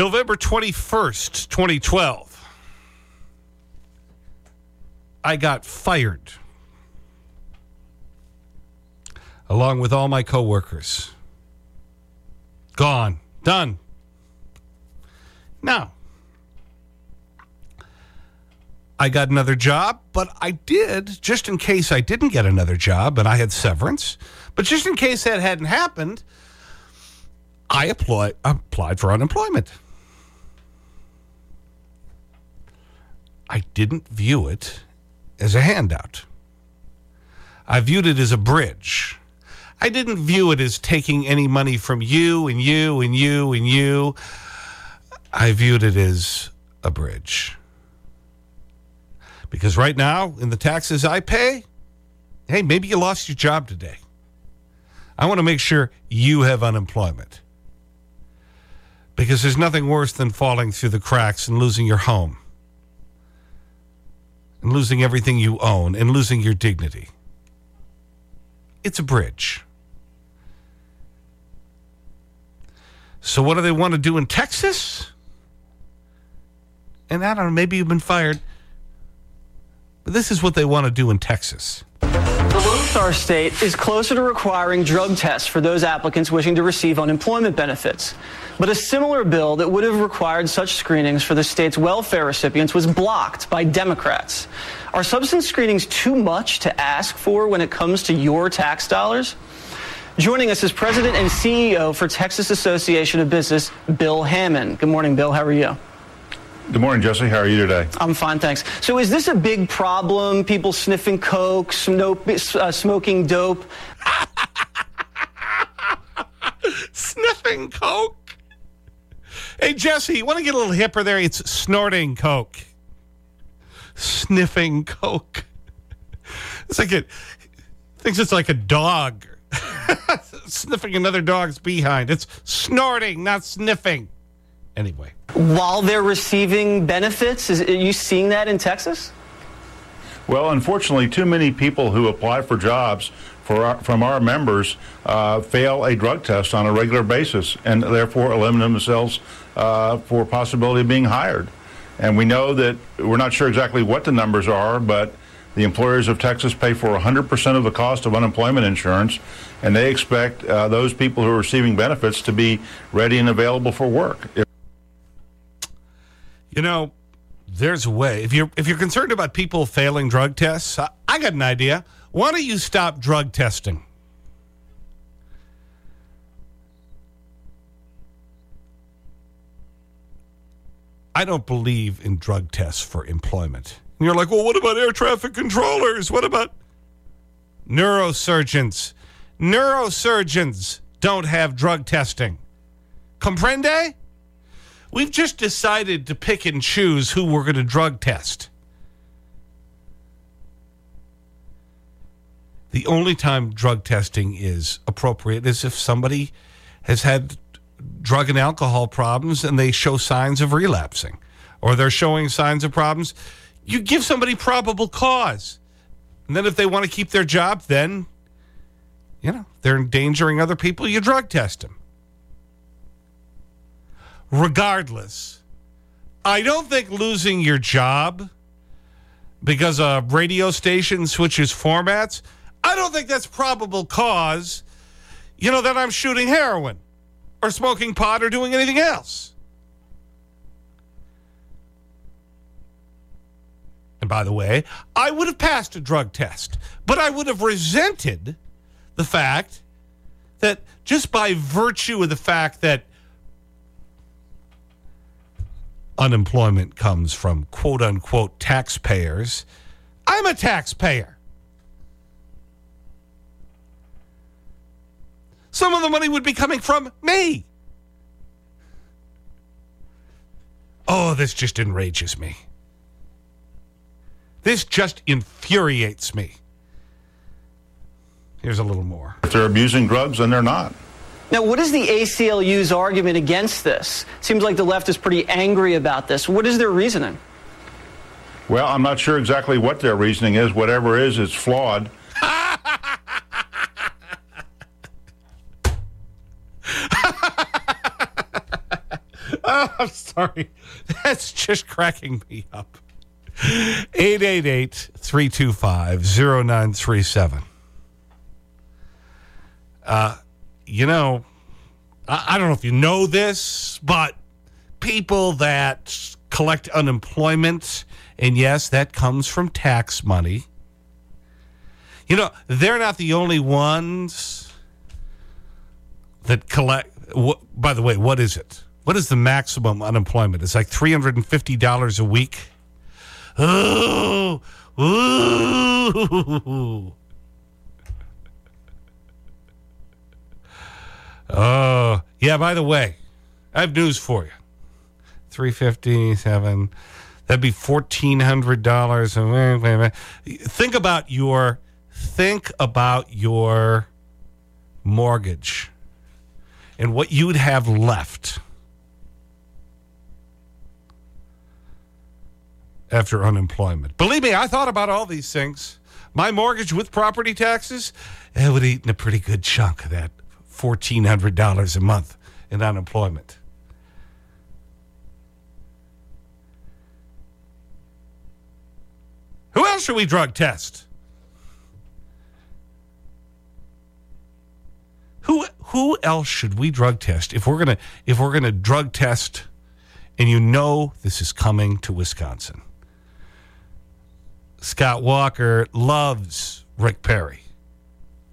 November 21st, 2012. I got fired. Along with all my coworkers. Gone. Done. Now, I got another job, but I did, just in case I didn't get another job and I had severance, but just in case that hadn't happened, I applied, applied for unemployment. I didn't view it as a handout. I viewed it as a bridge. I didn't view it as taking any money from you and you and you and you. I viewed it as a bridge. Because right now, in the taxes I pay, hey, maybe you lost your job today. I want to make sure you have unemployment. Because there's nothing worse than falling through the cracks and losing your home, and losing everything you own, and losing your dignity. It's a bridge. So, what do they want to do in Texas? And I don't know, maybe you've been fired. But this is what they want to do in Texas. Star State is closer to requiring drug tests for those applicants wishing to receive unemployment benefits. But a similar bill that would have required such screenings for the state's welfare recipients was blocked by Democrats. Are substance screenings too much to ask for when it comes to your tax dollars? Joining us is President and CEO for Texas Association of Business, Bill Hammond. Good morning, Bill. How are you? Good morning, Jesse. How are you today? I'm fine, thanks. So, is this a big problem? People sniffing coke, uh, smoking dope? sniffing coke? Hey, Jesse, you want to get a little hipper there? It's snorting coke. Sniffing coke. It's like it thinks it's like a dog. Sniffing another dog's behind. It's snorting, not sniffing. Anyway. While they're receiving benefits, is, are you seeing that in Texas? Well, unfortunately, too many people who apply for jobs for our, from our members uh, fail a drug test on a regular basis and therefore eliminate themselves uh, for possibility of being hired. And we know that we're not sure exactly what the numbers are, but the employers of Texas pay for 100% of the cost of unemployment insurance, and they expect uh, those people who are receiving benefits to be ready and available for work. You know, there's a way. If you're, if you're concerned about people failing drug tests, I, I got an idea. Why don't you stop drug testing? I don't believe in drug tests for employment. And you're like, well, what about air traffic controllers? What about neurosurgeons? Neurosurgeons don't have drug testing. Comprende? We've just decided to pick and choose who we're going to drug test. The only time drug testing is appropriate is if somebody has had drug and alcohol problems and they show signs of relapsing or they're showing signs of problems you give somebody probable cause. And then if they want to keep their job, then, you know, they're endangering other people, you drug test them. Regardless, I don't think losing your job because a radio station switches formats, I don't think that's probable cause, you know, that I'm shooting heroin or smoking pot or doing anything else. And by the way, I would have passed a drug test, but I would have resented the fact that just by virtue of the fact that unemployment comes from quote unquote taxpayers, I'm a taxpayer. Some of the money would be coming from me. Oh, this just enrages me. This just infuriates me. Here's a little more. If they're abusing drugs, then they're not. Now, what is the ACLU's argument against this? Seems like the left is pretty angry about this. What is their reasoning? Well, I'm not sure exactly what their reasoning is. Whatever it is, it's flawed. Oh, I'm sorry. That's just cracking me up. 888-325-0937. Uh, you know, I, I don't know if you know this, but people that collect unemployment, and yes, that comes from tax money. You know, they're not the only ones that collect. by the way, what is it? What is the maximum unemployment? It's like $350 a week. Oh. Oh, yeah, by the way, I have news for you. 357 that'd be $1,400. Think about your, think about your mortgage and what you'd have left after unemployment. Believe me, I thought about all these things. My mortgage with property taxes, it would eat in a pretty good chunk of that $1,400 a month in unemployment. Who else should we drug test? Who, who else should we drug test if we're going to if we're going to drug test and you know this is coming to Wisconsin? Scott Walker loves Rick Perry.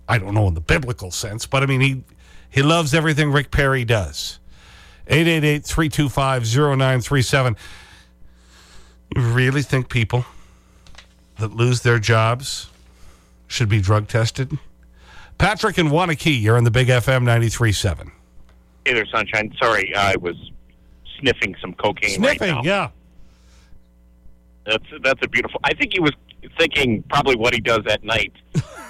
I don't know in the biblical sense, but I mean, he, he loves everything Rick Perry does. 888 325 0937. You really think people that lose their jobs should be drug tested? Patrick and Waunakee, you're on the Big FM 93.7. Hey there, Sunshine. Sorry, I was sniffing some cocaine Sniffing, right yeah. That's, that's a beautiful... I think he was thinking probably what he does at night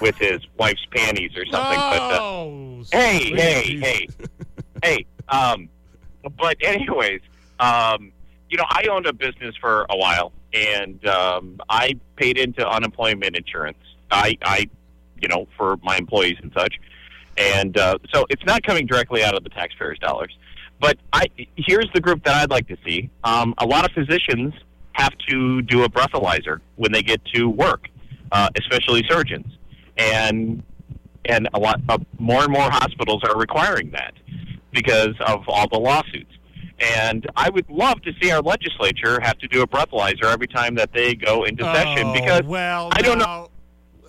with his wife's panties or something. Oh, but, uh, hey, hey, hey, hey. Um, but anyways, um, you know, I owned a business for a while, and um, I paid into unemployment insurance. I, I, you know, for my employees and such. And uh, so it's not coming directly out of the taxpayers' dollars. But I, here's the group that I'd like to see. Um, a lot of physicians have to do a breathalyzer when they get to work, uh, especially surgeons. And and a lot of more and more hospitals are requiring that because of all the lawsuits. And I would love to see our legislature have to do a breathalyzer every time that they go into session Oh, because well, I don't know.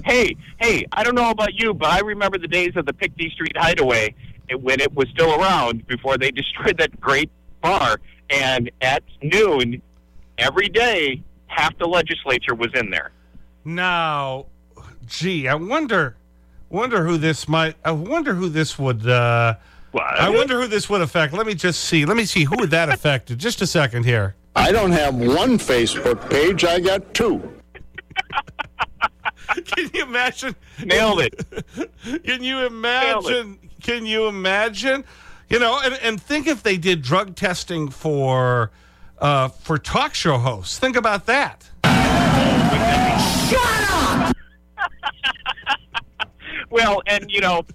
Hey, hey, I don't know about you, but I remember the days of the Picty Street Hideaway when it was still around before they destroyed that great bar. And at noon, every day, half the legislature was in there. Now, gee, I wonder, wonder who this might, I wonder who this would, uh, I wonder who this would affect. Let me just see. Let me see who would that affect. Just a second here. I don't have one Facebook page, I got two. Can you imagine? Nailed it. Can you imagine? Can you imagine? You know, and, and think if they did drug testing for, uh, for talk show hosts. Think about that. Shut up! Well, and you know,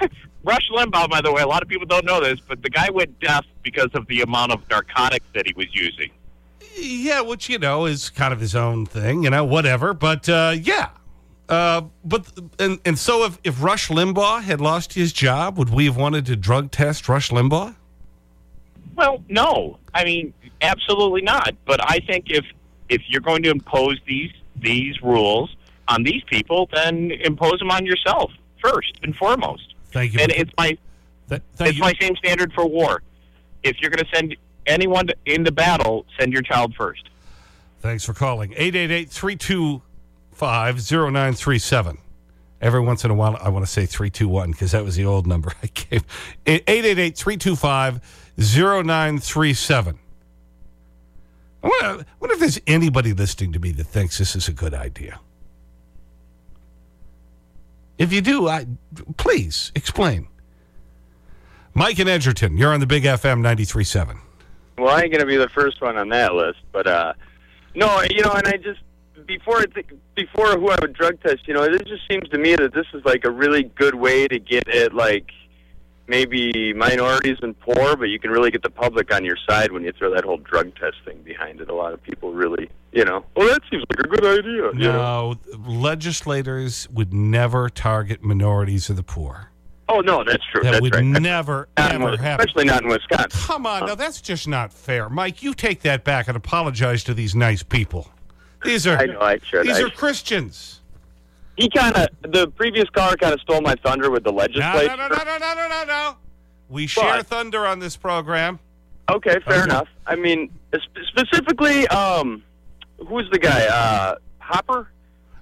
Rush Limbaugh, by the way, a lot of people don't know this, but the guy went deaf because of the amount of narcotics that he was using. Yeah, which, you know, is kind of his own thing, you know, whatever. But, uh, yeah. Uh, but, and, and so if, if Rush Limbaugh had lost his job, would we have wanted to drug test Rush Limbaugh? Well, no, I mean, absolutely not. But I think if if you're going to impose these these rules on these people, then impose them on yourself first and foremost. Thank you. And it's my Th- it's you. my same standard for war. If you're going to send anyone to, into battle, send your child first. Thanks for calling. 888-325-0937. Every once in a while, I want to say 321 because that was the old number I gave. 888-325-0937. I wonder, I wonder if there's anybody listening to me that thinks this is a good idea. If you do, I, please explain. Mike and Edgerton, you're on the Big FM 93.7. Well, I ain't gonna be the first one on that list, but uh, no, you know, and I just before before who I would drug test, you know, it just seems to me that this is like a really good way to get at like maybe minorities and poor, but you can really get the public on your side when you throw that whole drug test thing behind it. A lot of people really, you know, well, that seems like a good idea. you know? No, legislators would never target minorities or the poor. Oh no, that's true. That that's would right. never, Not ever happen. Especially not in Wisconsin. Come on, now that's just not fair. Mike, you take that back and apologize to these nice people. These are, I know, I should. these I are should. Christians. He kind of, the previous car kind of stole my thunder with the legislature. no, no, no, no, no, no, no, no. We share But- thunder on this program. Okay, fair Okay. enough. I mean, specifically, um, who's the guy? Uh, Hopper?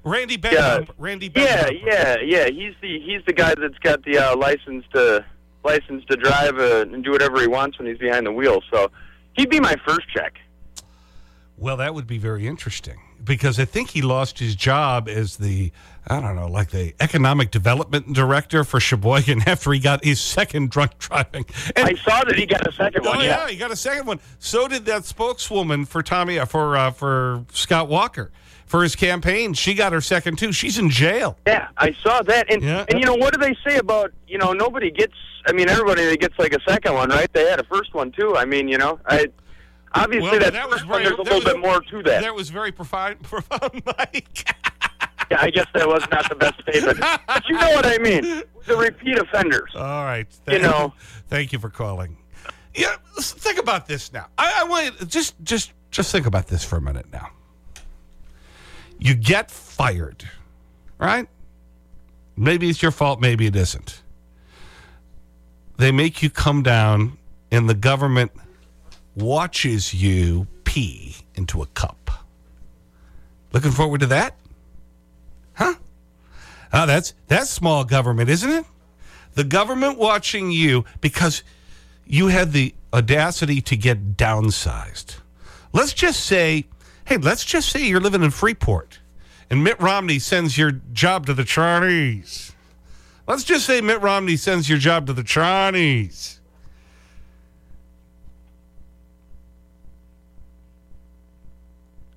Randy Yeah. Benham. Randy Yeah, yeah, yeah. He's the he's the guy that's got the uh, license to license to drive uh, and do whatever he wants when he's behind the wheel. So he'd be my first check. Well, that would be very interesting because I think he lost his job as the, I don't know, like the economic development director for Sheboygan after he got his second drunk driving. And I saw that he got a second Oh one. yeah, he got a second one. So did that spokeswoman for Tommy uh, for uh, for Scott Walker for his campaign. She got her second too. She's in jail. Yeah, I saw that. And Yeah. and you know what do they say about you know nobody gets? I mean everybody that gets like a second one, right? They had a first one too. I mean you know I obviously Well, that, that was very- there's a little bit more to that. That was very profound, profound, Mike. Yeah, I guess that was not the best statement, but you know what I mean. The repeat offenders. All right. You know. Thank you for calling. Yeah, think about this now. I, I want you- just just just think about this for a minute now. You get fired, right? Maybe it's your fault, maybe it isn't. They make you come down, and the government watches you pee into a cup. Looking forward to that? Huh? Oh, that's, that's small government, isn't it? The government watching you because you had the audacity to get downsized. Let's just say, hey, let's just say you're living in Freeport and Mitt Romney sends your job to the Chinese. Let's just say Mitt Romney sends your job to the Chinese.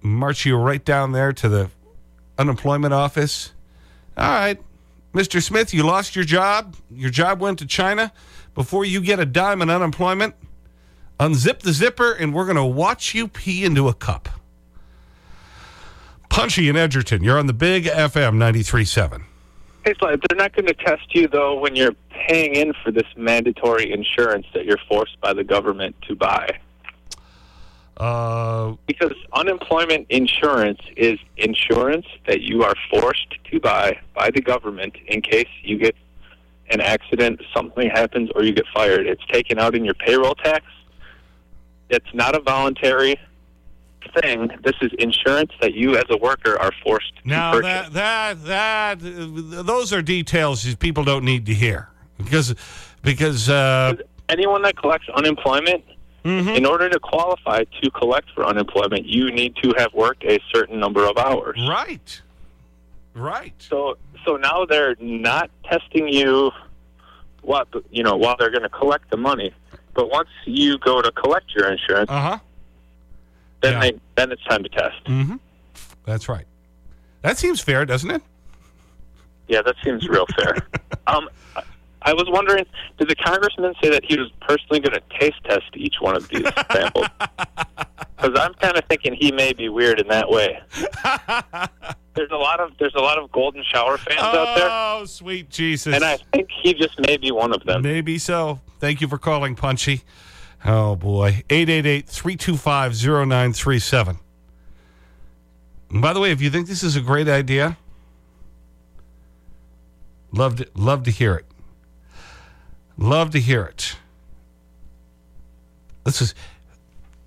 March you right down there to the unemployment office. All right, Mr. Smith, you lost your job. Your job went to China. Before you get a dime in unemployment, unzip the zipper and we're going to watch you pee into a cup. Punchy in Edgerton, you're on the big FM 93.7. Hey, Sly, they're not going to test you, though, when you're paying in for this mandatory insurance that you're forced by the government to buy. Uh, Because unemployment insurance is insurance that you are forced to buy by the government in case you get an accident, something happens, or you get fired. It's taken out in your payroll tax. It's not a voluntary thing. This is insurance that you, as a worker, are forced to now, purchase. that, that, that, uh, those are details people don't need to hear. Because, because uh, anyone that collects unemployment, in order to qualify to collect for unemployment, you need to have worked a certain number of hours. right, right. So, so now they're not testing you, what you know, while they're going to collect the money. But once you go to collect your insurance, Uh-huh. then yeah. they then it's time to test. Mm-hmm. That's right. That seems fair, doesn't it? Yeah, that seems real fair. um, I- was wondering, did the congressman say that he was personally going to taste test each one of these samples? Because I'm kind of thinking he may be weird in that way. There's a lot of there's a lot of golden shower fans out there, Oh, sweet Jesus. and I think he just may be one of them. Maybe so. Thank you for calling, Punchy. Oh, boy. 888-325-0937. By the way, if you think this is a great idea, love to, love to hear it. Love to hear it. This is,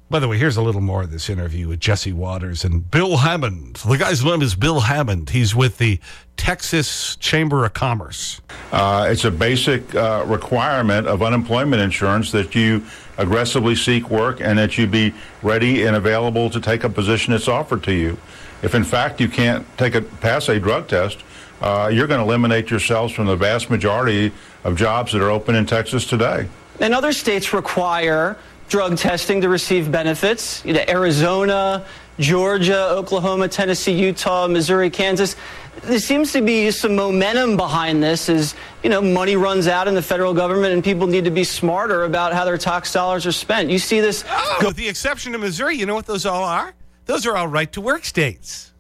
by the way, here's a little more of this interview with Jesse Watters and Bill Hammond. The guy's name is Bill Hammond. He's with the Texas Chamber of Commerce. Uh, it's a basic uh, requirement of unemployment insurance that you aggressively seek work and that you be ready and available to take a position that's offered to you. If in fact you can't take a pass a drug test, uh, you're going to eliminate yourselves from the vast majority of jobs that are open in Texas today. And other states require drug testing to receive benefits. You know, Arizona, Georgia, Oklahoma, Tennessee, Utah, Missouri, Kansas. There seems to be some momentum behind this as, you know, money runs out in the federal government and people need to be smarter about how their tax dollars are spent. You see this Oh, with the exception of Missouri, you know what those all are? Those are all right to work states.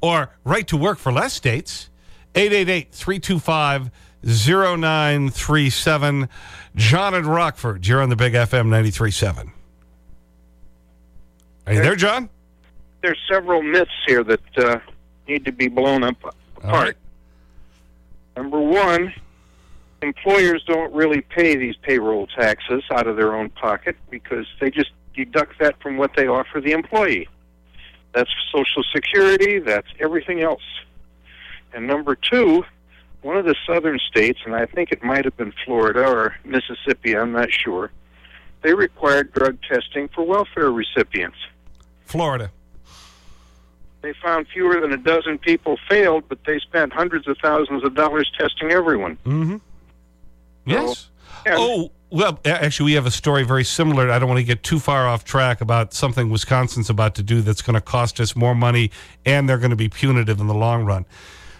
Or right to work for less states. 888 325 0937. John and Rockford, you're on the Big FM 937. Are you there, John? there's several myths here that uh, need to be blown up apart. right. Number one, employers don't really pay these payroll taxes out of their own pocket because they just deduct that from what they offer the employee. That's Social Security, that's everything else. And number two, one of the southern states, and I think it might have been Florida or Mississippi, I'm not sure, they required drug testing for welfare recipients. Florida. They found fewer than a dozen people failed, but they spent hundreds of thousands of dollars testing everyone. Mm-hmm. Yes. yeah. Oh, well, actually, we have a story very similar. I don't want to get too far off track about something Wisconsin's about to do that's going to cost us more money and they're going to be punitive in the long run.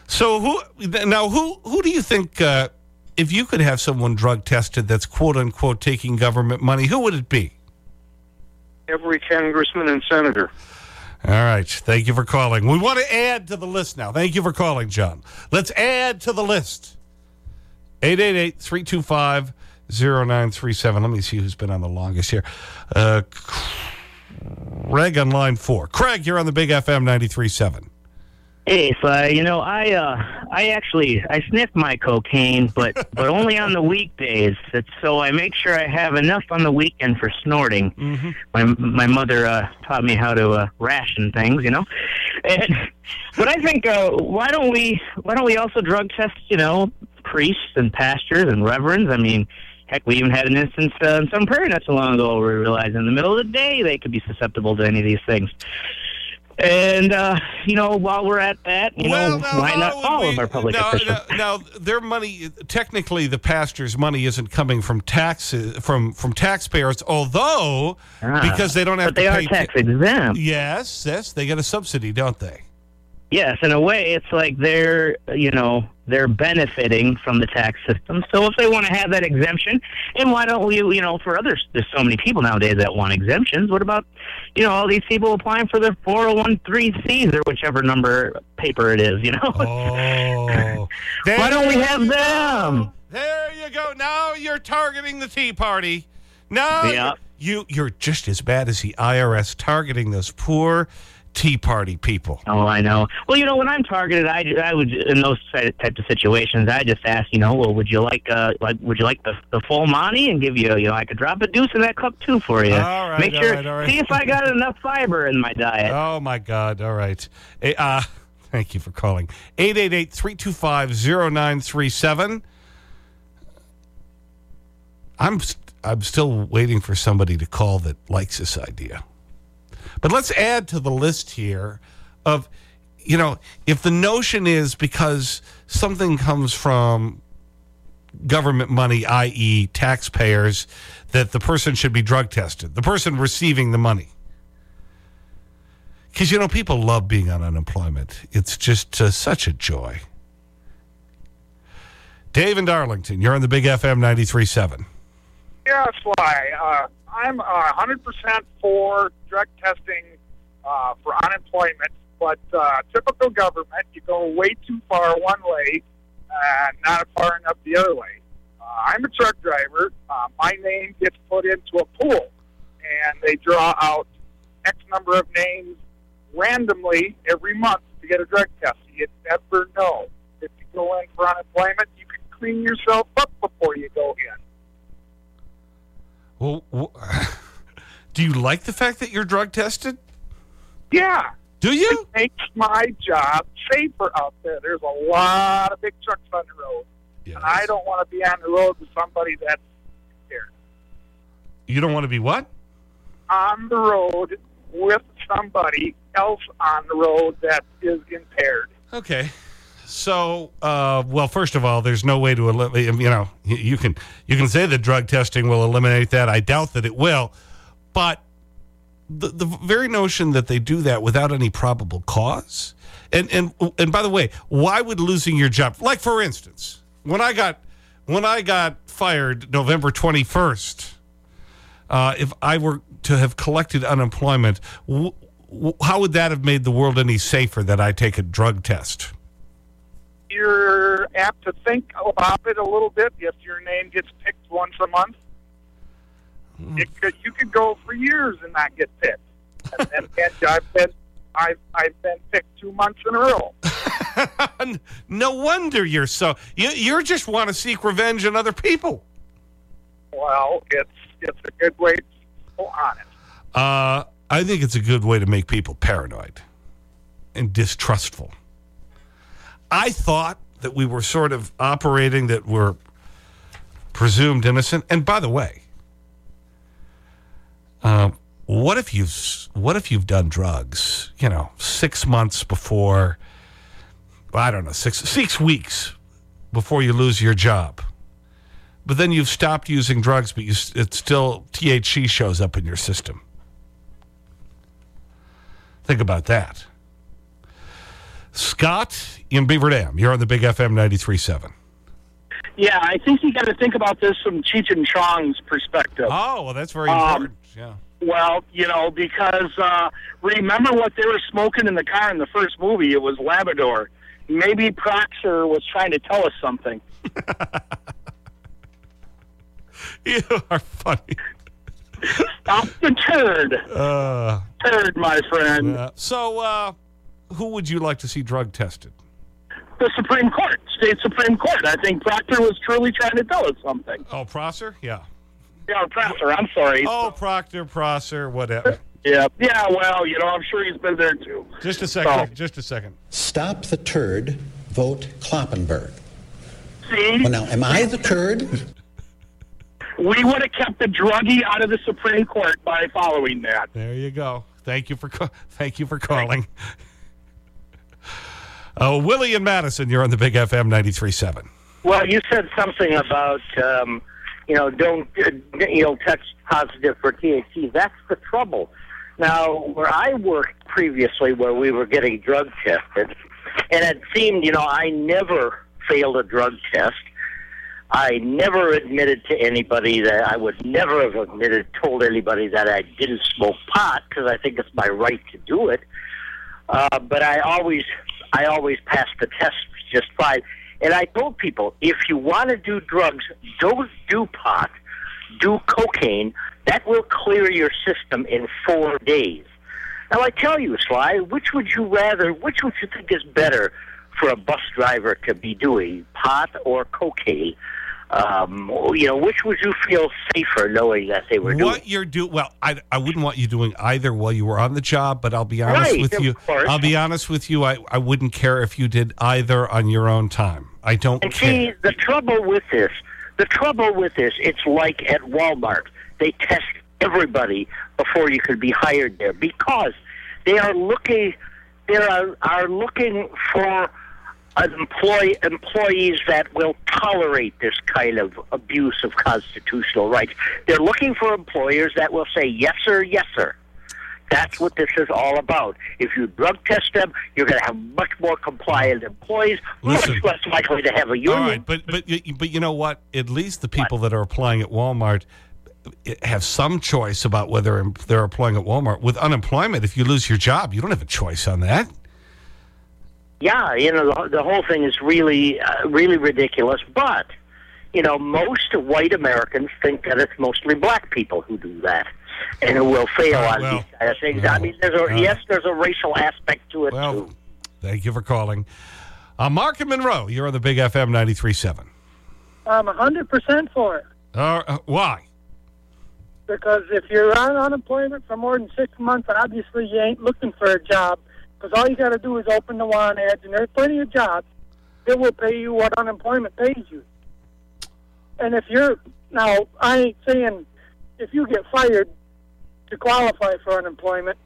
So, who now, who, who do you think, uh, if you could have someone drug tested that's quote unquote taking government money, who would it be? Every congressman and senator. All right. Thank you for calling. We want to add to the list now. Thank you for calling, John. Let's add to the list. 888-325-0937. Let me see who's been on the longest here. Uh, Craig on line four. Craig, you're on the Big FM 93.7. Hey, Sly. You know, I uh, I actually I sniff my cocaine, but but only on the weekdays. It's, so I make sure I have enough on the weekend for snorting. My my mother uh, taught me how to uh, ration things, you know. And but I think uh, why don't we why don't we also drug test you know priests and pastors and reverends? I mean. Heck, we even had an instance uh, in some prairie not so long ago where we realized in the middle of the day they could be susceptible to any of these things. And, uh, you know, while we're at that, you know, now, why not all we- of our public now, officials? Now, now, their money, technically the pastor's money isn't coming from taxes, from, from taxpayers, although, Ah, because they don't have but to they pay. are tax exempt. Yes, yes, they get a subsidy, don't they? Yes, in a way, it's like they're, you know, they're benefiting from the tax system. So if they want to have that exemption, and why don't we, you know, for others, there's so many people nowadays that want exemptions. What about, you know, all these people applying for their 401(c)(3)s or whichever number paper it is, you know? Oh. why don't we have them? There you go. Now you're targeting the Tea Party. Now Yeah. you, you're just as bad as the IRS targeting those poor Tea Party people. Oh, I know. Well, you know, when I'm targeted, I, I would in those types of situations, I just ask, you know, well, would you like, uh, like, would you like the, the full money and give you, you know, I could drop a deuce in that cup too for you. All right, Make all sure, right, all right. see if I got enough fiber in my diet. Oh, my God. All right. Eh, uh, thank you for calling. 888-325-0937. I'm, st- I'm still waiting for somebody to call that likes this idea. But let's add to the list here of, you know, if the notion is because something comes from government money, i.e., taxpayers, that the person should be drug tested, the person receiving the money. Because, you know, people love being on unemployment. It's just uh, such a joy. Dave in Darlington, you're on the Big FM 93.7. Yeah, Sly. Uh, I'm uh, 100% for drug testing uh, for unemployment, but uh, typical government, you go way too far one way and not far enough the other way. Uh, I'm a truck driver. Uh, my name gets put into a pool, and they draw out X number of names randomly every month to get a drug test. You never know. If you go in for unemployment, you can clean yourself up before you go in. Well, do you like the fact that you're drug tested? Yeah. Do you? It makes my job safer out there. There's a lot of big trucks on the road. And I don't want to be on the road with somebody that's scared. You don't want to be what? On the road with somebody else on the road that is impaired. Okay. So, uh, well, first of all, there's no way to eliminate, you know, you, can, you can say that drug testing will eliminate that. I doubt that it will. But the, the very notion that they do that without any probable cause. And, and, and by the way, why would losing your job, like for instance, when I got, when I got fired November 21st, uh, if I were to have collected unemployment, how would that have made the world any safer that I take a drug test? You're apt to think about it a little bit if your name gets picked once a month. It could, you could go for years and not get picked. And, and, and I've been I've I've been picked two months in a row. no wonder you're so you you just want to seek revenge on other people. Well, it's it's a good way to on it. Uh, I think it's a good way to make people paranoid and distrustful. I thought that we were sort of operating that we're presumed innocent. And by the way, uh, what if you've what if you've done drugs you know six months before i don't know six six weeks before you lose your job? But then you've stopped using drugs but you it still thc shows up in your system. Think about that scott in beaver dam you're on the big fm 93.7 yeah i think you got to think about this from cheech and chong's perspective oh well that's very important um, yeah well, you know, because uh, remember what they were smoking in the car in the first movie? It was Labrador. Maybe Proctor was trying to tell us something. you are funny. Stop the turd. Uh, turd, my friend. Uh, so, uh, who would you like to see drug tested? The Supreme Court, state Supreme Court. I think Proctor was truly trying to tell us something. Oh, Prosser? Yeah. Yeah, Prosser. I'm sorry. Oh, Proctor, Prosser, whatever. Yeah, yeah. Well, you know, I'm sure he's been there too. Just a second. So. Just a second. Stop the turd. Vote Kloppenburg. See? Well, now, am I the turd? we would have kept the druggie out of the Supreme Court by following that. There you go. Thank you for thank you for calling. Uh, Willie and Madison, you're on the Big FM 93.7. Well, you said something about um, you know, don't, uh, you know, test positive for THC. That's the trouble. Now, where I worked previously, where we were getting drug tested, and it seemed, you know, I never failed a drug test. I never admitted to anybody that I would never have admitted, told anybody that I didn't smoke pot because I think it's my right to do it. Uh, but I always, I always passed the test just fine. And I told people, if you want to do drugs, don't do pot, do cocaine. That will clear your system in four days. Now, I tell you, Sly, which would you rather, which would you think is better for a bus driver to be doing, pot or cocaine? Um, you know, which would you feel safer knowing that they were what doing? What you're doing, well, I, I wouldn't want you doing either while you were on the job, but I'll be honest right, with you. Course. I'll be honest with you, I, I wouldn't care if you did either on your own time. I don't and care. see, the trouble with this, the trouble with this, it's like at Walmart. They test everybody before you could be hired there because they are looking, they are, are looking for employ, employees that will tolerate this kind of abuse of constitutional rights. They're looking for employers that will say yes sir, yes sir. That's what this is all about. If you drug test them, you're going to have much more compliant employees, Listen, much less likely to have a union. All right, but, but, but you know what? At least the people what? that are applying at Walmart eh, have some choice about whether they're applying at Walmart. With unemployment, if you lose your job, you don't have a choice on that. Yeah, you know, the, the whole thing is really, uh, really ridiculous. But, you know, most white Americans think that it's mostly black people who do that and who will fail on well, these things. Well, I mean, there's a, uh, yes, there's a racial aspect to it, well, too. Thank you for calling. Uh, Mark and Monroe, you're on the Big FM 93.7. I'm 100% for it. Uh, why? Because if you're on unemployment for more than six months, obviously you ain't looking for a job because all you got to do is open the want ads, and there's plenty of jobs that will pay you what unemployment pays you. And if you're now, I ain't saying if you get fired to qualify for unemployment,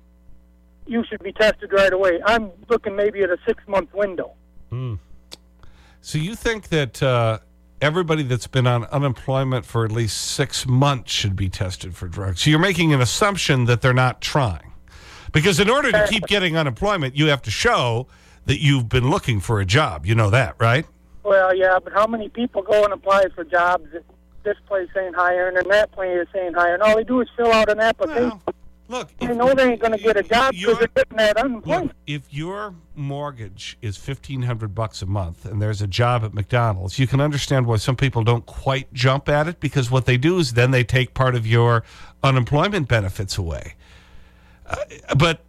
you should be tested right away. I'm looking maybe at a six month window. Hmm. So you think that uh, everybody that's been on unemployment for at least six months should be tested for drugs. So you're making an assumption that they're not trying. Because in order to keep getting unemployment, you have to show that you've been looking for a job. You know that, right? Well, yeah, but how many people go and apply for jobs that this place ain't hiring and that place ain't hiring? All they do is fill out an application. look, they know they ain't going to get a job because they're getting that unemployment. Look, if your mortgage is fifteen hundred bucks a month and there's a job at McDonald's, you can understand why some people don't quite jump at it because what they do is then they take part of your unemployment benefits away. Uh, but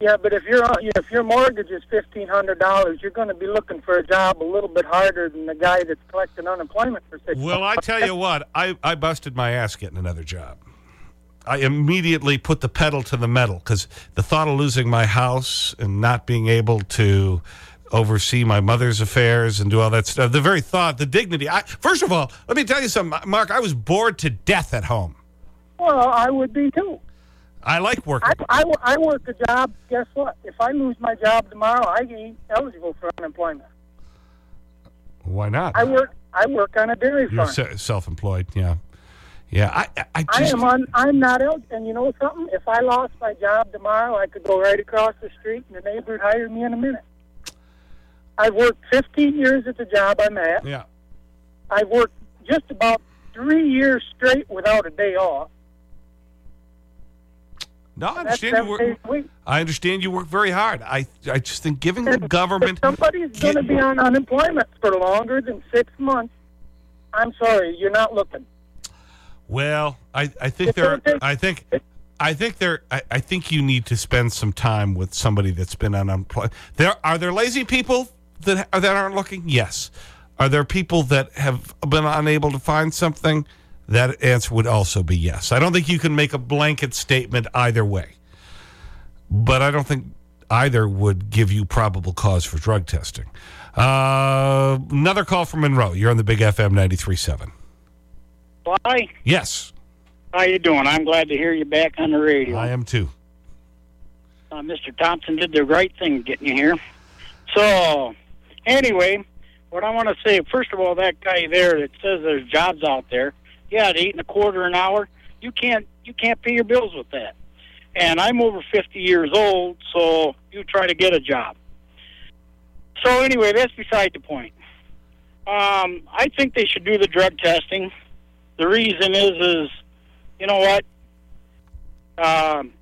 yeah, but if your if your mortgage is fifteen hundred dollars, you're going to be looking for a job a little bit harder than the guy that's collecting unemployment for six. Well, I tell you what, I I busted my ass getting another job. I immediately put the pedal to the metal because the thought of losing my house and not being able to oversee my mother's affairs and do all that stuff, the very thought, the dignity. I, first of all, let me tell you something, Mark, I was bored to death at home. Well, I would be too. I like working. I, I, I work a job. Guess what? If I lose my job tomorrow, I ain't eligible for unemployment. Why not? I work. I work on a dairy You're farm. self-employed, yeah. Yeah, I, I, just, I am on. I'm not out. And you know something? If I lost my job tomorrow, I could go right across the street, and the neighbor would hire me in a minute. I've worked 15 years at the job I'm at. Yeah. I've worked just about three years straight without a day off. No, I understand you work. I understand you work very hard. I I just think giving the government. If somebody's going to be on unemployment for longer than six months, I'm sorry, you're not looking. Well, I I think there. I think. I think there. I, I think you need to spend some time with somebody that's been unemployed. There are there lazy people that that aren't looking. Yes. Are there people that have been unable to find something? That answer would also be yes. I don't think you can make a blanket statement either way. But I don't think either would give you probable cause for drug testing. Uh, another call from Monroe. You're on the Big FM 93.7. Why? Yes. How you doing? I'm glad to hear you back on the radio. I am too. Uh, Mr. Thompson did the right thing getting you here. So, anyway, what I want to say, first of all, that guy there that says there's jobs out there, yeah, at eight and a quarter an hour, you can't you can't pay your bills with that. And I'm over 50 years old, so you try to get a job. So anyway, that's beside the point. Um, I think they should do the drug testing. The reason is, is you know what? Um,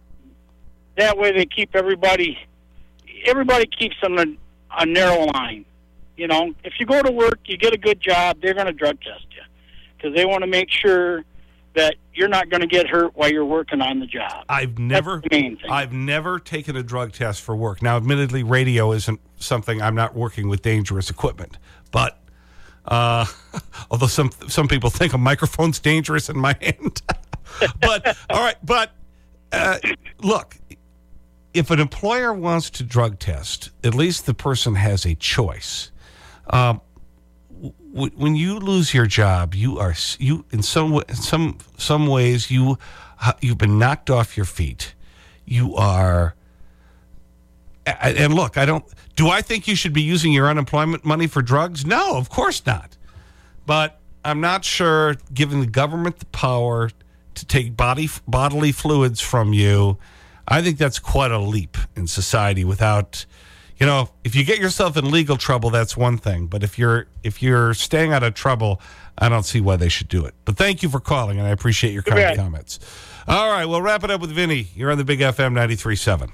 that way they keep everybody. Everybody keeps on a, a narrow line. You know, if you go to work, you get a good job, they're going to drug test you because they want to make sure that you're not going to get hurt while you're working on the job. I've never, I've never taken a drug test for work. Now, admittedly, radio isn't something I'm not working with dangerous equipment, but uh, although some some people think a microphone's dangerous in my hand, but all right, but uh, look, if an employer wants to drug test, at least the person has a choice. Um, when you lose your job, you are you in some some some ways you you've been knocked off your feet. You are and look, I don't do I think you should be using your unemployment money for drugs? No, of course not. But I'm not sure giving the government the power to take body bodily fluids from you. I think that's quite a leap in society without you know, if you get yourself in legal trouble, that's one thing. But if you're, if you're staying out of trouble, I don't see why they should do it. But thank you for calling, and I appreciate your kind comments. All right, we'll wrap it up with Vinny. You're on the Big FM 93.7.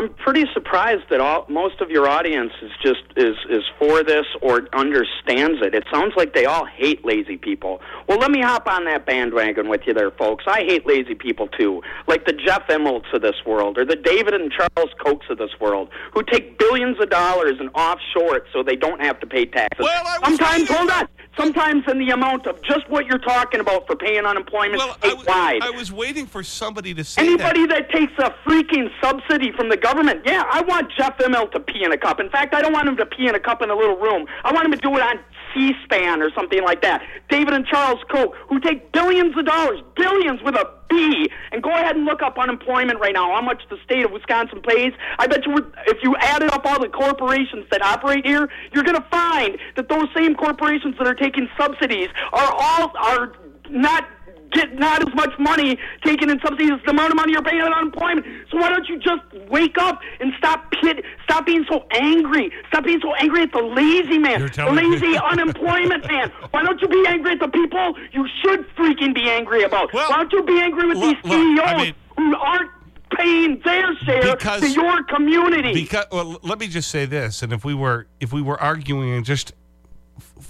I'm pretty surprised that all, most of your audience is just is is for this or understands it. It sounds like they all hate lazy people. Well, let me hop on that bandwagon with you there, folks. I hate lazy people too, like the Jeff Immelts of this world or the David and Charles Kochs of this world, who take billions of dollars and offshore it so they don't have to pay taxes. Well, I was Sometimes, hold on. Sometimes in the amount of just what you're talking about for paying unemployment well, statewide. I, I was waiting for somebody to say Anybody that. that takes a freaking subsidy from the government, yeah, I want Jeff Immelt to pee in a cup. In fact, I don't want him to pee in a cup in a little room. I want him to do it on C-SPAN or something like that. David and Charles Koch, who take billions of dollars, billions with a B, and go ahead and look up unemployment right now, how much the state of Wisconsin pays. I bet you if you added up all the corporations that operate here, you're going to find that those same corporations that are taking subsidies are all are not get not as much money taken in subsidies as the amount of money you're paying on unemployment. So why don't you just wake up and stop pit, stop being so angry? Stop being so angry at the lazy man, the lazy unemployment man. Why don't you be angry at the people you should freaking be angry about? why don't you be angry with these look, CEOs I mean- who aren't paying their share Because- to your community? Because well, let me just say this, and if we were if we were arguing and just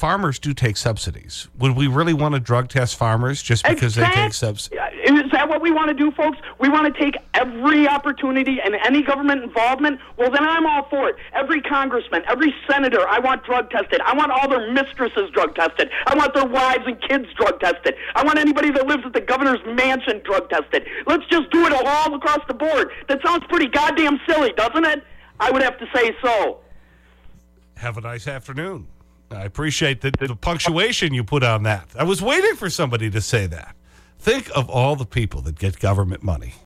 farmers do take subsidies, would we really want to drug test farmers just because they take Exact- subsidies? Uh, is that what we want to do, folks? We want to take every opportunity and any government involvement? Well, then I'm all for it. Every congressman, every senator, I want drug tested. I want all their mistresses drug tested. I want their wives and kids drug tested. I want anybody that lives at the governor's mansion drug tested. Let's just do it all across the board. That sounds pretty goddamn silly, doesn't it? I would have to say so. Have a nice afternoon. I appreciate the, the punctuation you put on that. I was waiting for somebody to say that. Think of all the people that get government money.